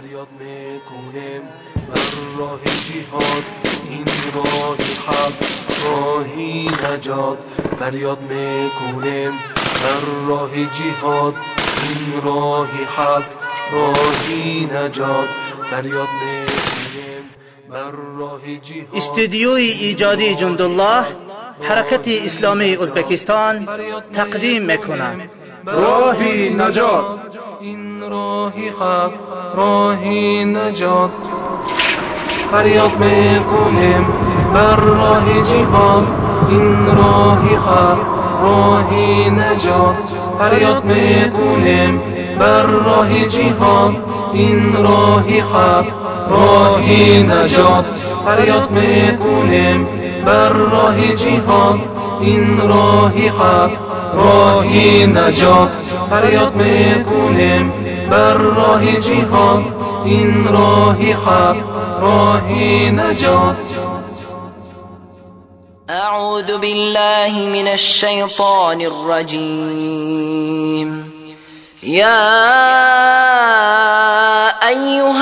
فریاد می‌کنیم بر راه جهاد این راه حق راهی نجات فریاد می‌کنیم بر راه جهاد این راه حق راهی نجات فریاد می‌کنیم بر راه جهاد استدیوی ایجادی جندالله حرکت اسلامی ازبکستان تقدیم می‌کند. راهی نجات این راهی حق راهی نجات. فریاد می‌کنیم بر راه جهاد این راهی حق راهی نجات. فریاد می‌کنیم بر راه جهاد این راهی حق راهی نجات. فریاد می‌کنیم بر راه جهاد این راهی حق راهی نجات. فریاد می‌کنیم بر راه جهاد این راهی حق راهی نجات. أعوذ بالله من الشيطان الرجيم. يا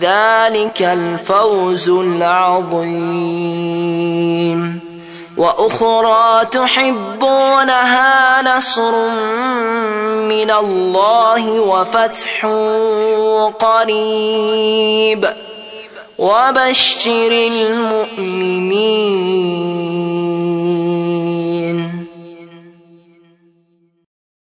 ذلك الفوز العظيم. وأخرى تحبونها نصر من الله وفتح قريب. وبشر المؤمنين